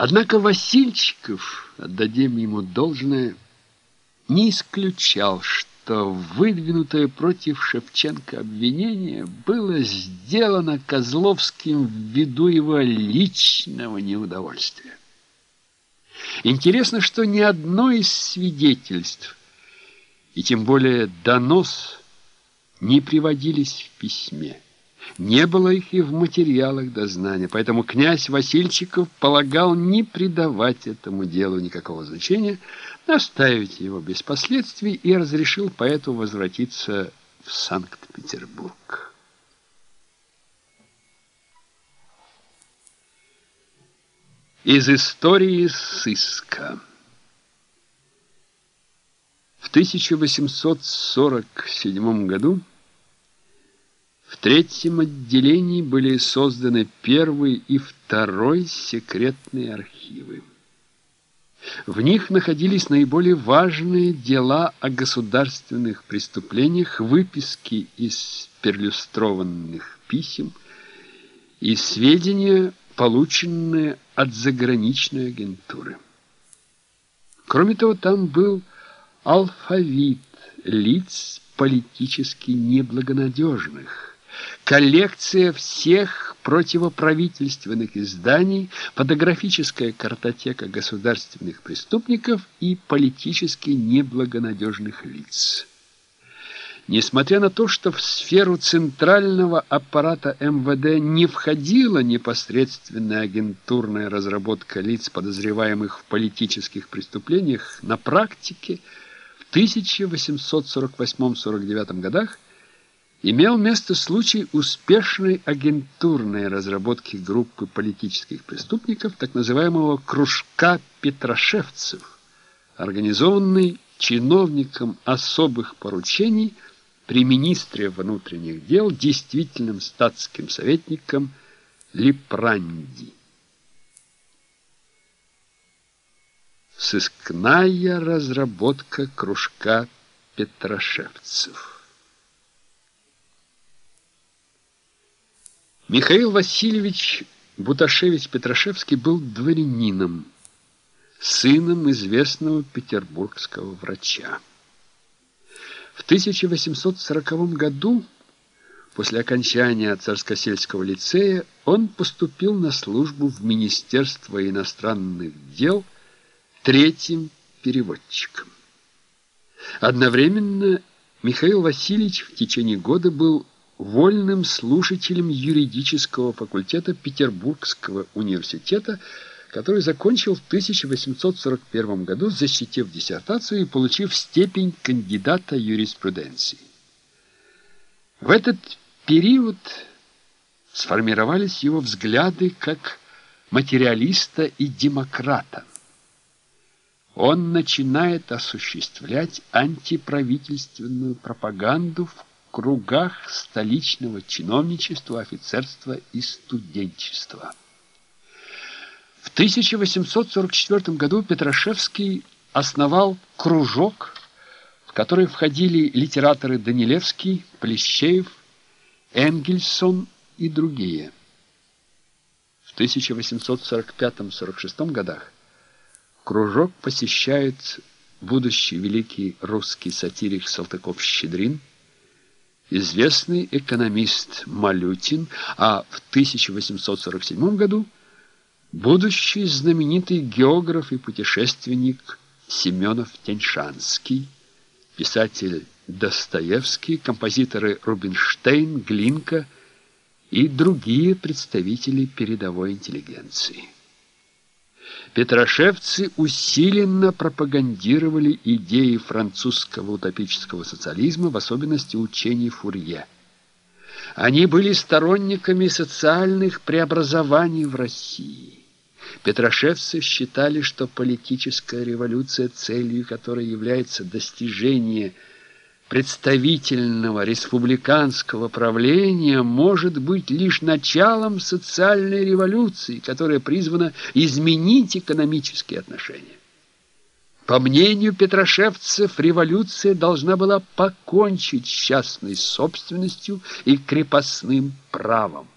Однако Васильчиков, отдадим ему должное, не исключал, что выдвинутое против Шевченко обвинение было сделано Козловским ввиду его личного неудовольствия. Интересно, что ни одно из свидетельств, и тем более донос, не приводились в письме. Не было их и в материалах дознания, поэтому князь Васильчиков полагал не придавать этому делу никакого значения, оставить его без последствий и разрешил поэту возвратиться в Санкт-Петербург. Из истории сыска В 1847 году в третьем отделении были созданы первый и второй секретные архивы. В них находились наиболее важные дела о государственных преступлениях, выписки из перлюстрованных писем и сведения, полученные от заграничной агентуры. Кроме того, там был алфавит лиц политически неблагонадежных, коллекция всех противоправительственных изданий, фотографическая картотека государственных преступников и политически неблагонадежных лиц. Несмотря на то, что в сферу центрального аппарата МВД не входила непосредственная агентурная разработка лиц, подозреваемых в политических преступлениях, на практике в 1848-49 годах имел место случай успешной агентурной разработки группы политических преступников, так называемого «кружка петрошевцев», организованный чиновником особых поручений при министре внутренних дел, действительным статским советником Липранди. Сыскная разработка кружка петрошевцев. Михаил Васильевич Буташевич-Петрашевский был дворянином, сыном известного петербургского врача. В 1840 году, после окончания Царскосельского лицея, он поступил на службу в Министерство иностранных дел третьим переводчиком. Одновременно Михаил Васильевич в течение года был вольным слушателем юридического факультета Петербургского университета, который закончил в 1841 году, защитив диссертацию и получив степень кандидата юриспруденции. В этот период сформировались его взгляды как материалиста и демократа. Он начинает осуществлять антиправительственную пропаганду в кругах столичного чиновничества, офицерства и студенчества. В 1844 году Петрашевский основал кружок, в который входили литераторы Данилевский, Плещеев, Энгельсон и другие. В 1845-46 годах кружок посещает будущий великий русский сатирик Салтыков-Щедрин, известный экономист Малютин, а в 1847 году будущий знаменитый географ и путешественник Семенов Теньшанский, писатель Достоевский, композиторы Рубинштейн, Глинка и другие представители передовой интеллигенции. Петрошевцы усиленно пропагандировали идеи французского утопического социализма, в особенности учений Фурье. Они были сторонниками социальных преобразований в России. Петрошевцы считали, что политическая революция, целью которой является достижение – представительного республиканского правления может быть лишь началом социальной революции, которая призвана изменить экономические отношения. По мнению петрошевцев, революция должна была покончить с частной собственностью и крепостным правом.